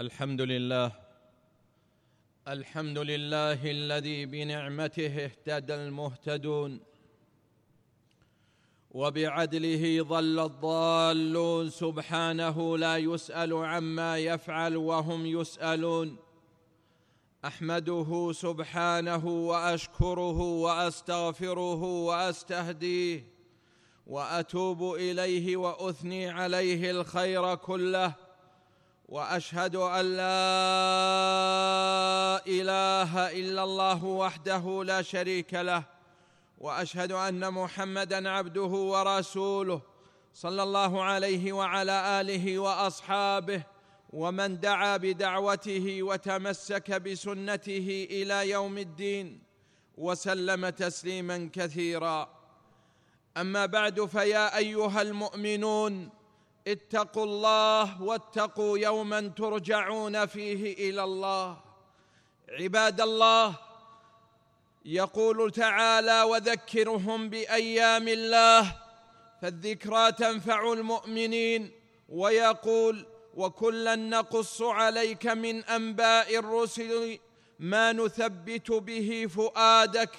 الحمد لله. الحمد لله الذي بنعمته اهتدى المهتدون. وبعدله ضل الضالون سبحانه لا يسأل عما يفعل وهم يسألون. أحمده سبحانه وأشكره وأستغفره وأستهديه وأتوب إليه وأثني عليه الخير كله. وأشهد أن لا إله إلا الله وحده لا شريك له وأشهد أن محمدا عبده ورسوله صلى الله عليه وعلى آله وأصحابه ومن دعا بدعوته وتمسك بسنته إلى يوم الدين وسلم تسليما كثيرا. أما بعد فيا أيها المؤمنون اتقوا الله واتقوا يوما ترجعون فيه إلى الله. عباد الله يقول تعالى وذكرهم بأيام الله فالذكرى تنفع المؤمنين. ويقول وكلا نقص عليك من أنباء الرسل ما نثبت به فؤادك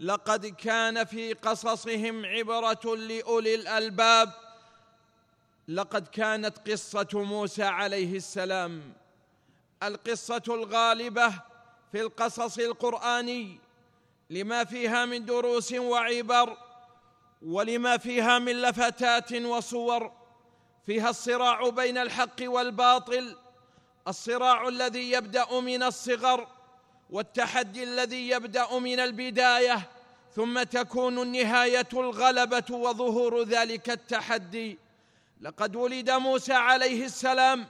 لقد كان في قصصهم عبرة لأولي الألباب. لقد كانت قصة موسى عليه السلام القصة الغالبة في القصص القرآني لما فيها من دروس وعبر ولما فيها من لفتات وصور فيها الصراع بين الحق والباطل الصراع الذي يبدأ من الصغر والتحدي الذي يبدأ من البداية ثم تكون النهاية الغلبة وظهور ذلك التحدي. لقد ولد موسى عليه السلام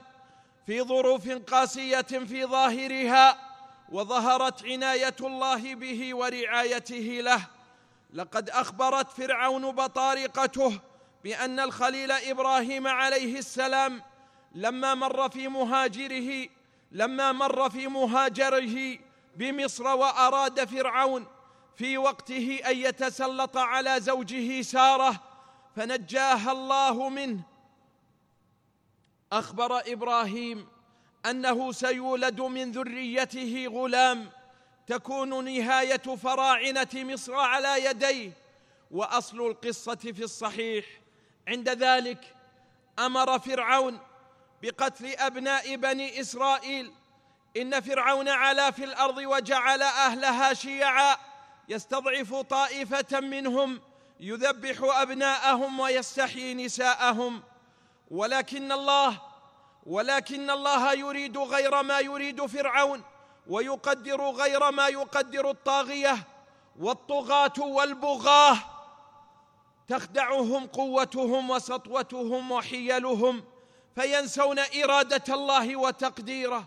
في ظروف قاسية في ظاهرها وظهرت عناية الله به ورعايته له. لقد أخبرت فرعون بطارقته بأن الخليل إبراهيم عليه السلام لما مر في مهاجره لما مر في مهاجره بمصر وأراد فرعون في وقته أن يتسلط على زوجه سارة فنجاها الله منه. أخبر إبراهيم أنه سيولد من ذريته غلام تكون نهاية فراعنة مصر على يديه وأصل القصة في الصحيح. عند ذلك أمر فرعون بقتل أبناء بني إسرائيل. إن فرعون علا في الأرض وجعل أهلها شيعا يستضعف طائفة منهم يذبح أبناءهم ويستحيي نساءهم. ولكن الله ولكن الله يريد غير ما يريد فرعون ويقدر غير ما يقدر الطاغية والطغاة والبغاة. تخدعهم قوتهم وسطوتهم وحيلهم فينسون إرادة الله وتقديره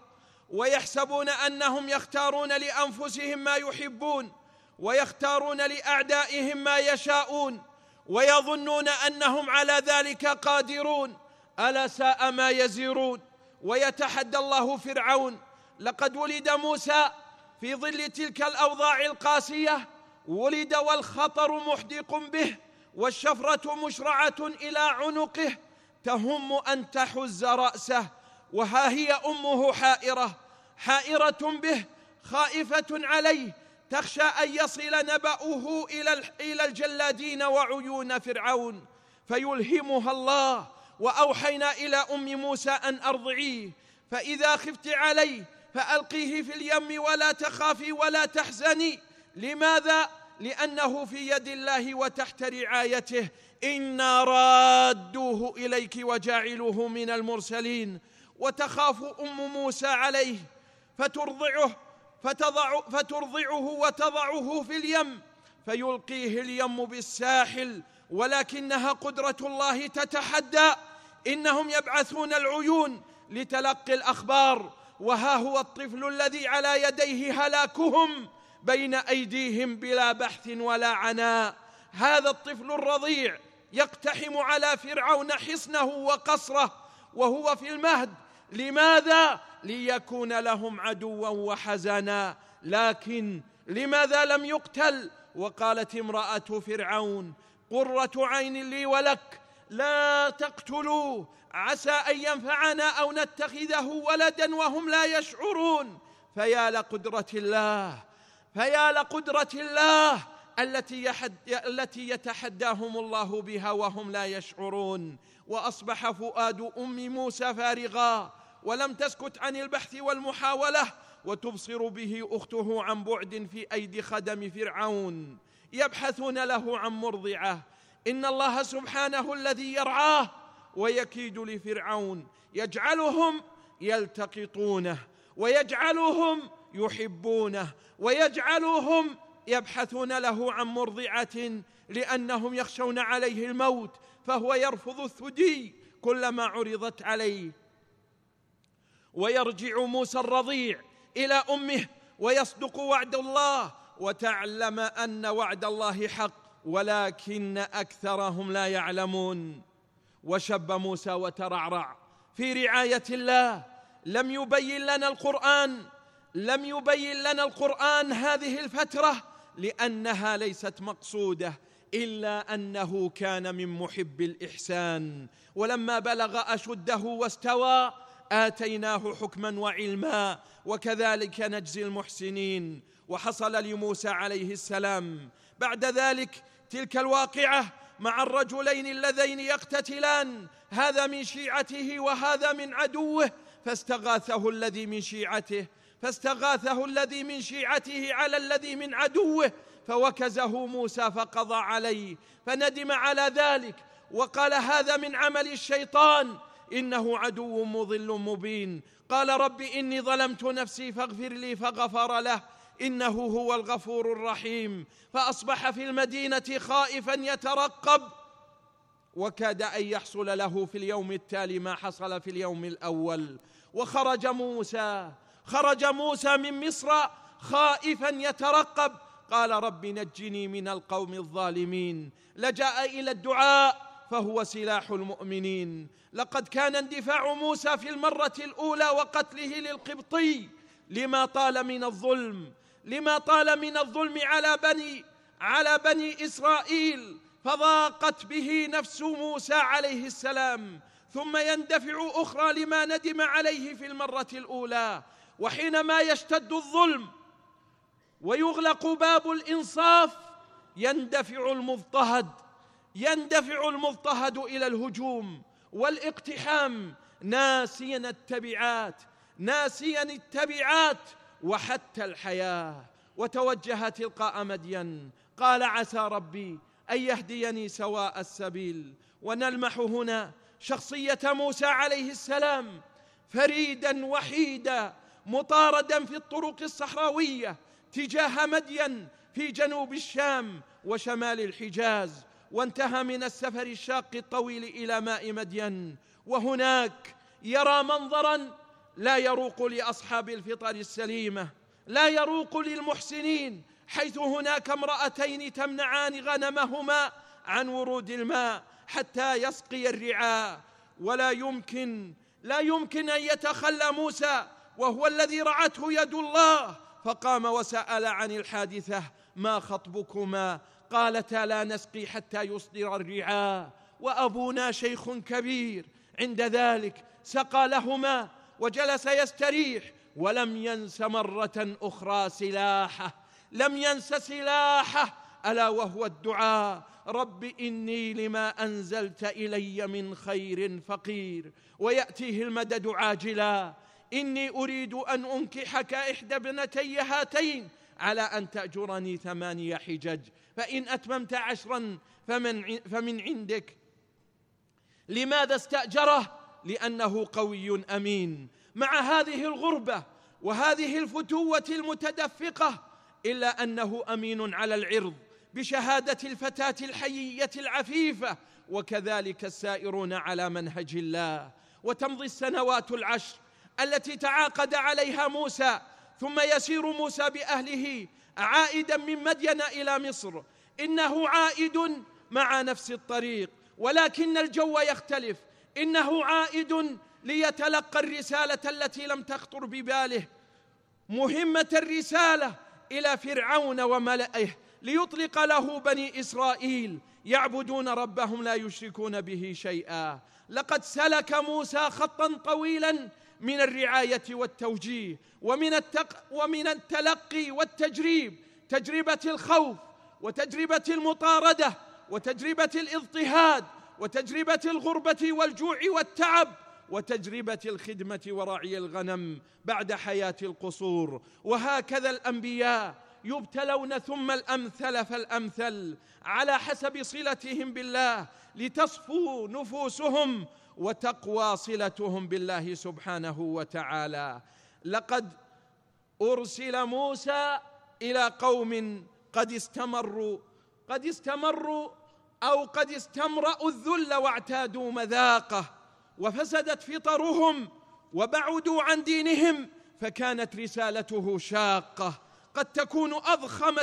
ويحسبون أنهم يختارون لأنفسهم ما يحبون ويختارون لأعدائهم ما يشاءون ويظنون أنهم على ذلك قادرون. ألا ساء ما يزيرون ويتحدى الله فرعون. لقد ولد موسى في ظل تلك الأوضاع القاسية. ولد والخطر محدق به والشفرة مشرعة إلى عنقه. تهم أن تحز رأسه وها هي أمه حائرة. حائرة به خائفة عليه. تخشى أن يصل نبأه إلى الجلادين وعيون فرعون. فيلهمها الله وأوحينا إلى أم موسى أن أرضعيه فإذا خفت عليه فألقيه في اليم ولا تخافي ولا تحزني. لماذا؟ لأنه في يد الله وتحت رعايته. إنا رادوه إليك وجاعلوه من المرسلين. وتخاف أم موسى عليه فترضعه فتضع فترضعه وتضعه في اليم. فيلقيه اليم بالساحل ولكنها قدرة الله تتحدى. إنهم يبعثون العيون لتلقي الأخبار وها هو الطفل الذي على يديه هلاكهم بين أيديهم بلا بحث ولا عناء. هذا الطفل الرضيع يقتحم على فرعون حصنه وقصره وهو في المهد. لماذا؟ ليكون لهم عدوا وحزنا. لكن لماذا لم يقتل؟ وقالت امرأة فرعون قرة عين لي ولك لا تقتلوه عسى أن ينفعنا أو نتخذه ولدا وهم لا يشعرون. فيا لقدرة الله فيا لقدرة الله التي يحد التي يتحداهم الله بها وهم لا يشعرون. وأصبح فؤاد أم موسى فارغا ولم تسكت عن البحث والمحاولة وتبصر به أخته عن بعد في أيدي خدم فرعون. يبحثون له عن مرضعة إن الله سبحانه الذي يرعاه ويكيد لفرعون يجعلهم يلتقطونه ويجعلهم يحبونه ويجعلهم يبحثون له عن مرضعة لأنهم يخشون عليه الموت فهو يرفض الثدي كلما عرضت عليه. ويرجع موسى الرضيع إلى أمه ويصدق وعد الله وتعلم أن وعد الله حق. ولكن أكثرهم لا يعلمون. وشب موسى وترعرع في رعاية الله. لم يبين لنا القرآن. لم يبين لنا القرآن هذه الفترة لأنها ليست مقصودة إلا أنه كان من محب الإحسان. ولما بلغ أشده واستوى آتيناه حكما وعلما وكذلك نجزي المحسنين. وحصل لموسى عليه السلام بعد ذلك تلك الواقعة مع الرجلين اللذين يقتتلان هذا من شيعته وهذا من عدوه فاستغاثه الذي من شيعته فاستغاثه الذي من شيعته على الذي من عدوه فوكزه موسى فقضى عليه فندم على ذلك وقال هذا من عمل الشيطان إنه عدو مضل مبين قال رب إني ظلمت نفسي فاغفر لي فغفر له إنه هو الغفور الرحيم. فأصبح في المدينة خائفا يترقب. وكاد أن يحصل له في اليوم التالي ما حصل في اليوم الأول. وخرج موسى. خرج موسى من مصر خائفا يترقب. قال رب نجني من القوم الظالمين. لجأ إلى الدعاء فهو سلاح المؤمنين. لقد كان اندفاع موسى في المرة الأولى وقتله للقبطي. لما طال من الظلم. لما طال من الظلم على بني على بني إسرائيل فضاقت به نفس موسى عليه السلام. ثم يندفع أخرى لما ندم عليه في المرة الأولى. وحينما يشتد الظلم ويغلق باب الإنصاف يندفع المضطهد يندفع المضطهد إلى الهجوم والإقتحام. ناسيا التبعات ناسيا التبعات. وحتى الحياة وتوجه تلقاء مدين. قال عسى ربي أن يهديني سواء السبيل. ونلمح هنا شخصية موسى عليه السلام فريدا وحيدا مطاردا في الطرق الصحراوية تجاه مدين في جنوب الشام وشمال الحجاز. وانتهى من السفر الشاق الطويل إلى ماء مدين. وهناك يرى منظرا لا يروق لأصحاب الفطر السليمة لا يروق للمحسنين حيث هناك امرأتين تمنعان غنمهما عن ورود الماء حتى يسقي الرعاء. ولا يمكن لا يمكن أن يتخلى موسى وهو الذي رعته يد الله. فقام وسأل عن الحادثة ما خطبكما؟ قالتا لا نسقي حتى يصدر الرعاء. وأبونا شيخ كبير عند ذلك سقى لهما وجلس يستريح ولم ينس مرة أخرى سلاحه لم ينس سلاحه ألا وهو الدعاء رب إني لما أنزلت إلي من خير فقير. ويأتيه المدد عاجلا إني أريد أن أنكحك إحدى ابنتي هاتين على أن تأجرني ثماني حجج فإن أتممت عشرا فمن فمن عندك. لماذا استأجره؟ لأنه قوي أمين. مع هذه الغربة وهذه الفتوة المتدفقة إلا أنه أمين على العرض بشهادة الفتاة الحيية العفيفة وكذلك السائرون على منهج الله وتمضي السنوات العشر التي تعاقد عليها موسى ثم يسير موسى بأهله عائدا من مدين إلى مصر. إنه عائد مع نفس الطريق ولكن الجو يختلف. إنه عائد ليتلقى الرسالة التي لم تخطر بباله مهمة الرسالة إلى فرعون وملئه ليطلق له بني إسرائيل. يعبدون ربهم لا يشركون به شيئا. لقد سلك موسى خطا طويلا من الرعاية والتوجيه ومن, التق ومن التلقي والتجريب تجربة الخوف وتجربة المطاردة وتجربة الإضطهاد وتجربة الغربة والجوع والتعب وتجربة الخدمة ورعي الغنم بعد حياة القصور. وهكذا الأنبياء يبتلون ثم الأمثل فالأمثل على حسب صلتهم بالله لتصفو نفوسهم وتقوى صلتهم بالله سبحانه وتعالى. لقد أرسل موسى إلى قوم قد استمروا قد استمروا أو قد استمرأوا الذل واعتادوا مذاقه وفسدت فطرهم وبعدوا عن دينهم فكانت رسالته شاقة. قد تكون أضخم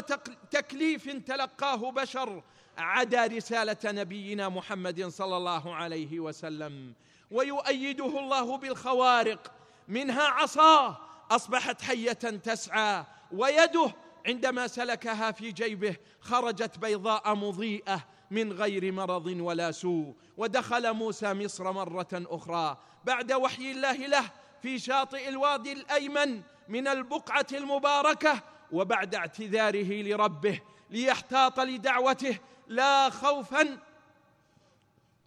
تكليف تلقاه بشر عدا رسالة نبينا محمد صلى الله عليه وسلم. ويؤيده الله بالخوارق منها عصاه أصبحت حية تسعى ويده عندما سلكها في جيبه خرجت بيضاء مضيئة من غير مرض ولا سوء ودخل موسى مصر مرة أخرى بعد وحي الله له في شاطئ الوادي الأيمن من البقعة المباركة وبعد اعتذاره لربه ليحتاط لدعوته لا خوفا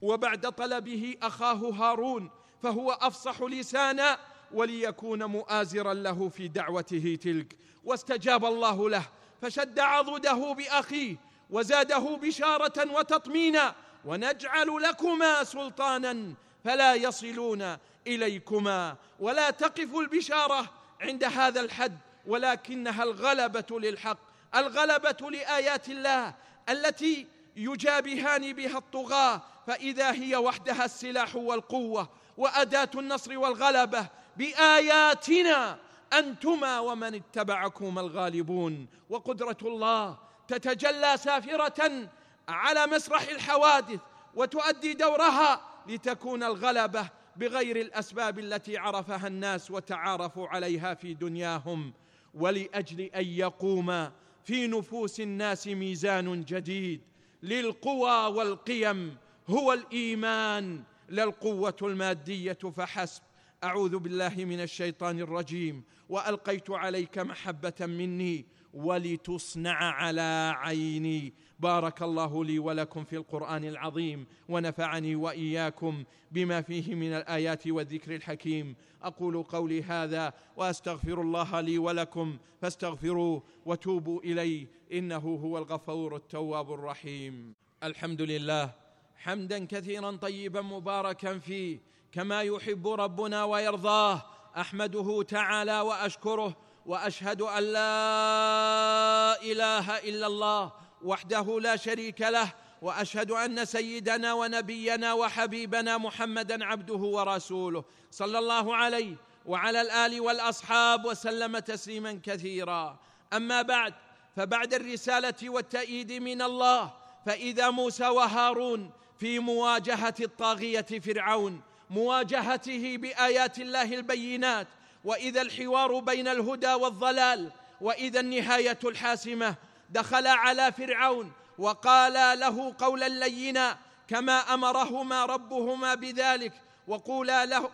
وبعد طلبه أخاه هارون فهو أفصح لسانا وليكون مؤازرا له في دعوته تلك. واستجاب الله له فشد عضده بأخيه وزاده بشارة وتطمينا ونجعل لكما سلطانا فلا يصلون إليكما. ولا تقف البشارة عند هذا الحد ولكنها الغلبة للحق الغلبة لآيات الله التي يجابهان بها الطغاة. فإذا هي وحدها السلاح والقوة وأداة النصر والغلبة بآياتنا أنتما ومن اتبعكما الغالبون. وقدرة الله تتجلى سافرة على مسرح الحوادث وتؤدي دورها لتكون الغلبة بغير الأسباب التي عرفها الناس وتعارفوا عليها في دنياهم. ولأجل أن يقوم في نفوس الناس ميزان جديد للقوى والقيم هو الإيمان. لا القوة المادية فحسب. أعوذ بالله من الشيطان الرجيم وألقيت عليك محبة مني ولتصنع على عيني. بارك الله لي ولكم في القرآن العظيم ونفعني وإياكم بما فيه من الآيات والذكر الحكيم. أقول قولي هذا وأستغفر الله لي ولكم فاستغفروه وتوبوا إليه. إنه هو الغفور التواب الرحيم. الحمد لله حمدا كثيرا طيبا مباركا فيه. كما يحب ربنا ويرضاه. أحمده تعالى وأشكره وأشهد أن لا إله إلا الله وحده لا شريك له وأشهد أن سيدنا ونبينا وحبيبنا محمدا عبده ورسوله. صلى الله عليه وعلى الآل والأصحاب وسلم تسليما كثيرا. أما بعد فبعد الرسالة والتأييد من الله فإذا موسى وهارون في مواجهة الطاغية فرعون مواجهته بآيات الله البينات وإذا الحوار بين الهدى والضلال وإذا النهاية الحاسمة. دخل على فرعون وقال له قولا لينا كما أمرهما ربهما بذلك وقولا له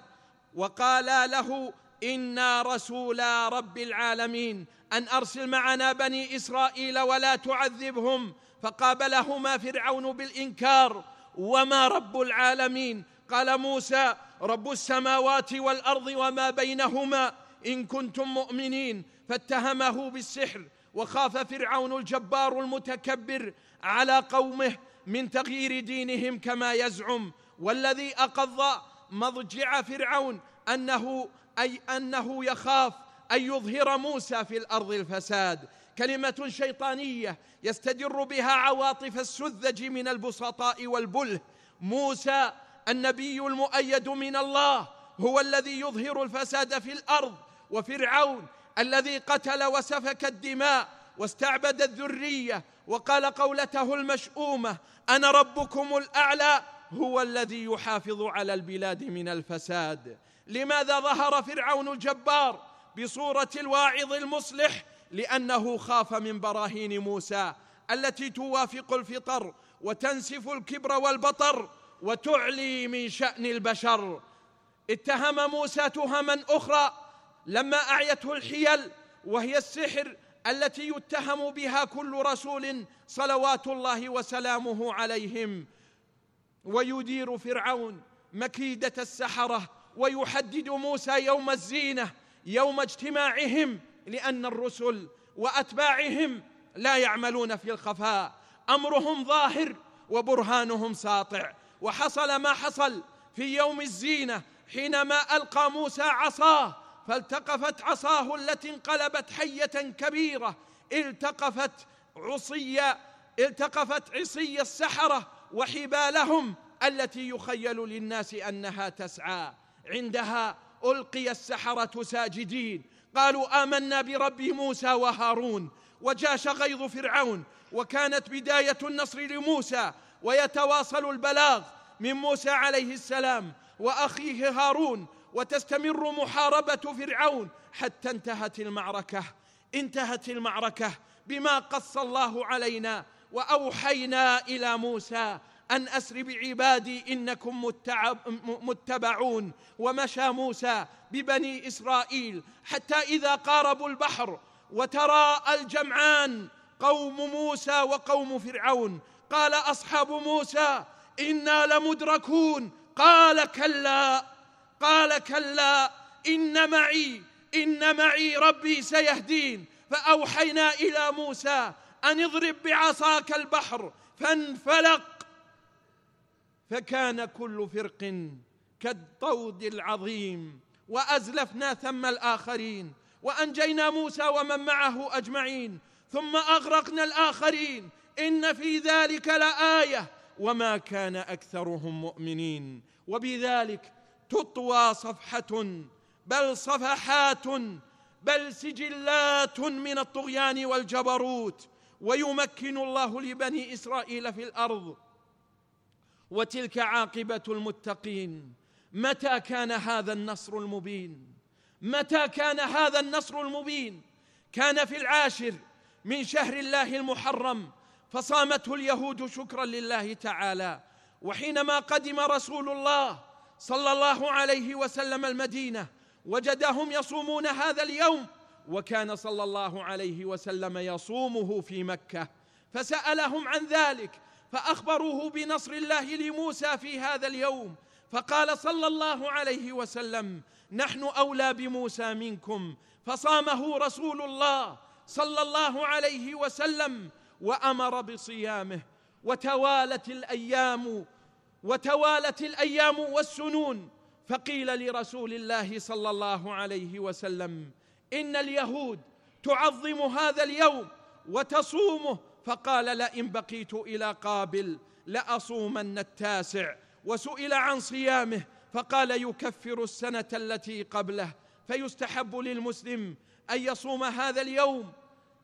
وقالا له إنا رسولا رب العالمين أن أرسل معنا بني إسرائيل ولا تعذبهم. فقابلهما فرعون بالإنكار وما رب العالمين. قال موسى رب السماوات والأرض وما بينهما إن كنتم مؤمنين. فاتهمه بالسحر وخاف فرعون الجبار المتكبر على قومه من تغيير دينهم كما يزعم. والذي أقض مضجع فرعون أنه أي أنه يخاف أن يظهر موسى في الأرض الفساد. كلمة شيطانية يستدر بها عواطف السذج من البسطاء والبله. موسى النبي المؤيد من الله هو الذي يظهر الفساد في الأرض وفرعون الذي قتل وسفك الدماء واستعبد الذرية وقال قولته المشؤومة أنا ربكم الأعلى هو الذي يحافظ على البلاد من الفساد. لماذا ظهر فرعون الجبار بصورة الواعظ المصلح؟ لأنه خاف من براهين موسى التي توافق الفطر وتنسف الكبر والبطر وتعلي من شأن البشر. اتهم موسى تهما أخرى لما أعيته الحيل وهي السحر التي يتهم بها كل رسول صلوات الله وسلامه عليهم. ويدير فرعون مكيدة السحرة ويحدد موسى يوم الزينة يوم اجتماعهم لأن الرسل وأتباعهم لا يعملون في الخفاء. أمرهم ظاهر وبرهانهم ساطع. وحصل ما حصل في يوم الزينة حينما ألقى موسى عصاه فالتقفت عصاه التي انقلبت حية كبيرة. التقفت عصي التقفت عصي السحرة وحبالهم التي يخيل للناس أنها تسعى. عندها ألقي السحرة ساجدين. قالوا آمنا برب موسى وهارون وجاش غيظ فرعون وكانت بداية النصر لموسى ويتواصل البلاغ من موسى عليه السلام وأخيه هارون وتستمر محاربة فرعون حتى انتهت المعركة. انتهت المعركة بما قص الله علينا وأوحينا إلى موسى أن أسر بعبادي إنكم متبعون. ومشى موسى ببني إسرائيل حتى إذا قاربوا البحر وترى الجمعان قوم موسى وقوم فرعون. قال أصحاب موسى إنا لمدركون. قال كلا قال كلا إن معي إن معي ربي سيهدين. فأوحينا إلى موسى أن اضرب بعصاك البحر فانفلق. فكان كل فرق كالطود العظيم وأزلفنا ثم الآخرين. وأنجينا موسى ومن معه أجمعين. ثم أغرقنا الآخرين. إن في ذلك لآية وما كان أكثرهم مؤمنين وبذلك تطوى صفحة بل صفحات بل سجلات من الطغيان والجبروت ويمكن الله لبني إسرائيل في الأرض وتلك عاقبة المتقين. متى كان هذا النصر المبين؟ متى كان هذا النصر المبين؟ كان في العاشر من شهر الله المحرم فصامته اليهود شكرا لله تعالى. وحينما قدم رسول الله صلى الله عليه وسلم المدينة وجدهم يصومون هذا اليوم وكان صلى الله عليه وسلم يصومه في مكة. فسألهم عن ذلك فأخبروه بنصر الله لموسى في هذا اليوم. فقال صلى الله عليه وسلم نحن أولى بموسى منكم. فصامه رسول الله صلى الله عليه وسلم وأمر بصيامه وتوالت الأيام وتوالت الأيام والسنون. فقيل لرسول الله صلى الله عليه وسلم إن اليهود تعظم هذا اليوم وتصومه. فقال لئن بقيت إلى قابل لأصومن التاسع. وسئل عن صيامه فقال يكفر السنة التي قبله فيستحب للمسلم أن يصوم هذا اليوم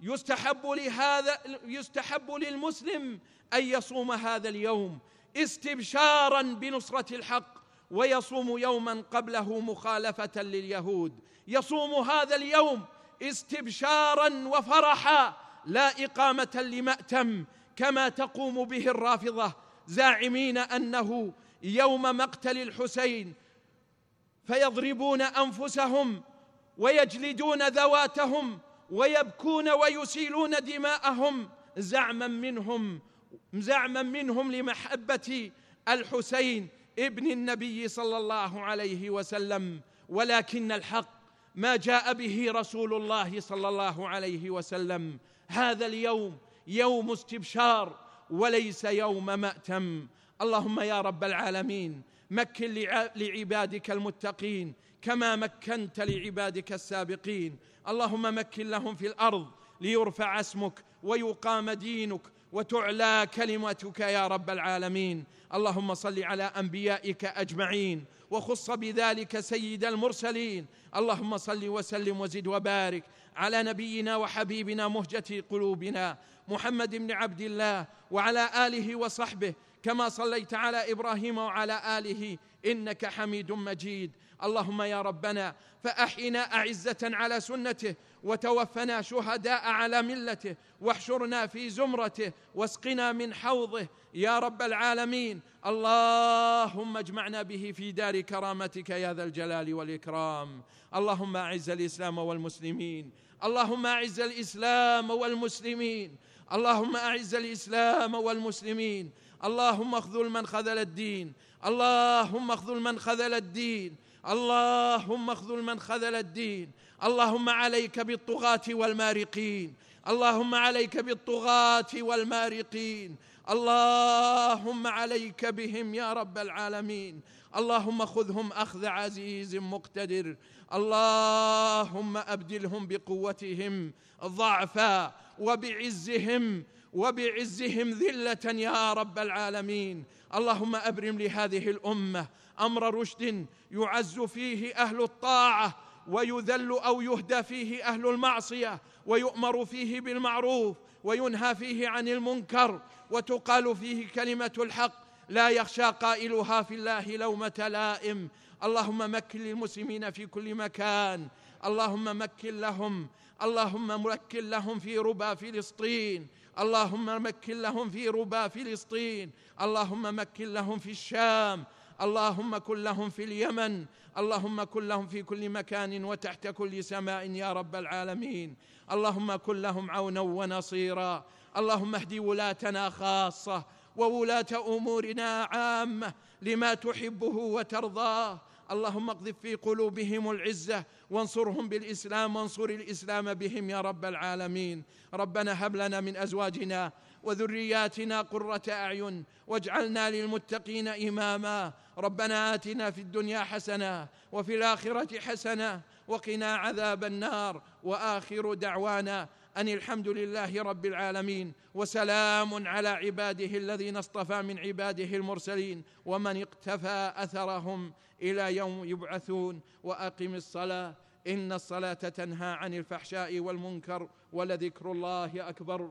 يستحب لهذا يستحب للمسلم أن يصوم هذا اليوم استبشارا بنصرة الحق ويصوم يوما قبله مخالفة لليهود. يصوم هذا اليوم استبشارا وفرحا لا إقامة لمأتم كما تقوم به الرافضة. زاعمين أنه يوم مقتل الحسين فيضربون أنفسهم ويجلدون ذواتهم ويبكون ويسيلون دماءهم زعما منهم زعما منهم لمحبة الحسين ابن النبي صلى الله عليه وسلم. ولكن الحق ما جاء به رسول الله صلى الله عليه وسلم. هذا اليوم يوم استبشار وليس يوم مأتم. اللهم يا رب العالمين مكن لعبادك المتقين كما مكنت لعبادك السابقين. اللهم مكن لهم في الأرض ليرفع اسمك ويقام دينك وتعلى كلمتك يا رب العالمين. اللهم صل على أنبيائك أجمعين وخص بذلك سيد المرسلين. اللهم صل وسلم وزد وبارك على نبينا وحبيبنا مهجة قلوبنا محمد بن عبد الله وعلى آله وصحبه. كما صليت على إبراهيم وعلى آله إنك حميد مجيد. اللهم يا ربنا فأحينا أعزة على سنته وتوفنا شهداء على ملته واحشرنا في زمرته واسقنا من حوضه. يا رب العالمين اللهم اجمعنا به في دار كرامتك يا ذا الجلال والإكرام. اللهم أعز الإسلام والمسلمين. اللهم أعز الإسلام والمسلمين. اللهم أعز الإسلام والمسلمين. اللهم اخذل من خذل الدين. اللهم اخذل من خذل الدين. اللهم اخذل من خذل الدين. اللهم عليك بالطغاة والمارقين. اللهم عليك بالطغاة والمارقين. اللهم عليك بهم يا رب العالمين. اللهم خذهم أخذ عزيز مقتدر. اللهم أبدلهم بقوتهم ضعفا وبعزهم وبعزهم ذلة يا رب العالمين. اللهم أبرم لهذه الأمة أمر رشد يعز فيه أهل الطاعة ويذل أو يهدى فيه أهل المعصية ويؤمر فيه بالمعروف وينهى فيه عن المنكر وتقال فيه كلمة الحق لا يخشى قائلها في الله لومة لائم. اللهم مكن للمسلمين في كل مكان. اللهم مكن لهم. اللهم مكن لهم في ربا فلسطين. اللهم مكن لهم في ربا فلسطين. اللهم مكن لهم في الشام. اللهم كن لهم في اليمن اللهم كن لهم في كل مكان وتحت كل سماء يا رب العالمين. اللهم كن لهم عونا ونصيرا. اللهم اهد ولاتنا خاصة وولاة أمورنا عامة لما تحبه وترضاه. اللهم اقذف في قلوبهم العزة وانصرهم بالإسلام وانصر الإسلام بهم يا رب العالمين. ربنا هب لنا من أزواجنا وذرياتنا قرة أعين واجعلنا للمتقين إماما. ربنا آتنا في الدنيا حسنة وفي الآخرة حسنة وقنا عذاب النار. وآخر دعوانا أن الحمد لله رب العالمين وسلام على عباده الذين اصطفى من عباده المرسلين ومن اقتفى أثرهم إلى يوم يبعثون. وأقم الصلاة إن الصلاة تنهى عن الفحشاء والمنكر ولذكر الله أكبر.